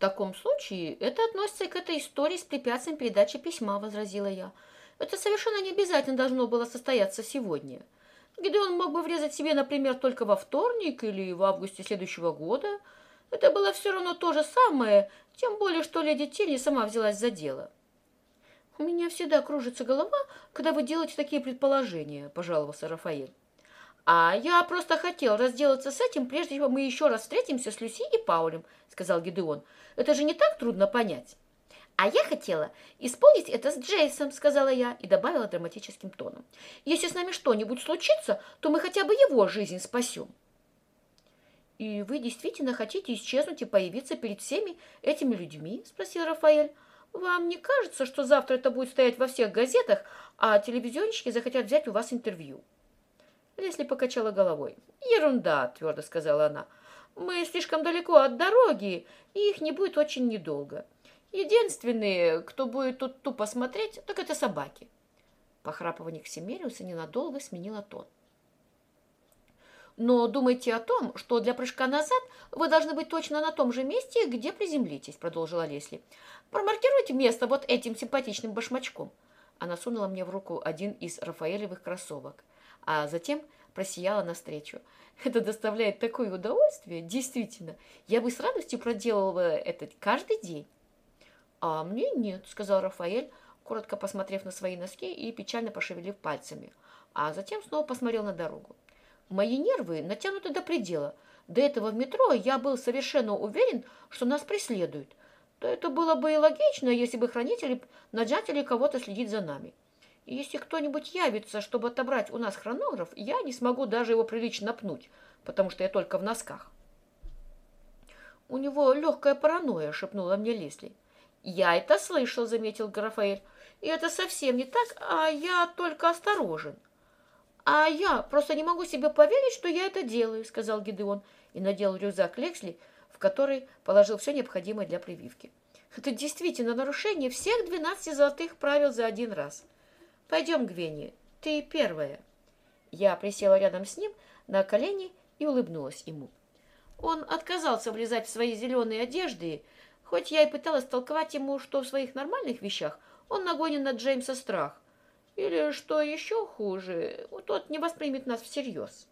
таком случае это относится к этой истории с препятствием передачи письма, возразила я. Это совершенно не обязательно должно было состояться сегодня. Гидеон мог бы врезать себе, например, только во вторник или в августе следующего года. Это было все равно то же самое, тем более, что леди Тильни сама взялась за дело. «У меня всегда кружится голова, когда вы делаете такие предположения», – пожаловался Рафаэль. «А я просто хотел разделаться с этим, прежде чем мы еще раз встретимся с Люси и Паулем», – сказал Гидеон. «Это же не так трудно понять». «А я хотела исполнить это с Джейсом», — сказала я и добавила драматическим тоном. «Если с нами что-нибудь случится, то мы хотя бы его жизнь спасем». «И вы действительно хотите исчезнуть и появиться перед всеми этими людьми?» — спросил Рафаэль. «Вам не кажется, что завтра это будет стоять во всех газетах, а телевизионщики захотят взять у вас интервью?» Лесли покачала головой. «Ерунда», — твердо сказала она. «Мы слишком далеко от дороги, и их не будет очень недолго. Единственные, кто будет тут тупо смотреть, так это собаки. Похрапывание Ксимериуса ненадолго сменило тон. Но думайте о том, что для прыжка назад вы должны быть точно на том же месте, где приземлитесь, продолжила Лесли. Промаркируйте место вот этим симпатичным башмачком. Она сунула мне в руку один из Рафаэлевых кроссовок, а затем просияла навстречу. Это доставляет такое удовольствие, действительно. Я бы с радостью проделала это каждый день. «А мне нет», — сказал Рафаэль, коротко посмотрев на свои носки и печально пошевелив пальцами, а затем снова посмотрел на дорогу. «Мои нервы натянуты до предела. До этого в метро я был совершенно уверен, что нас преследуют. То это было бы и логично, если бы хранители наджатели кого-то следить за нами. Если кто-нибудь явится, чтобы отобрать у нас хронограф, я не смогу даже его прилично пнуть, потому что я только в носках». «У него легкая паранойя», — шепнула мне Лесли. «Я это слышал», — заметил Графаэль. «И это совсем не так, а я только осторожен». «А я просто не могу себе поверить, что я это делаю», — сказал Гидеон и надел рюкзак Лексли, в который положил все необходимое для прививки. «Это действительно нарушение всех двенадцати золотых правил за один раз. Пойдем, Гвенни, ты первая». Я присела рядом с ним на колени и улыбнулась ему. Он отказался влезать в свои зеленые одежды, Хоть я и пыталась толковать ему, что в своих нормальных вещах он нагонен на Джеймса страх. Или, что еще хуже, тот не воспримет нас всерьез.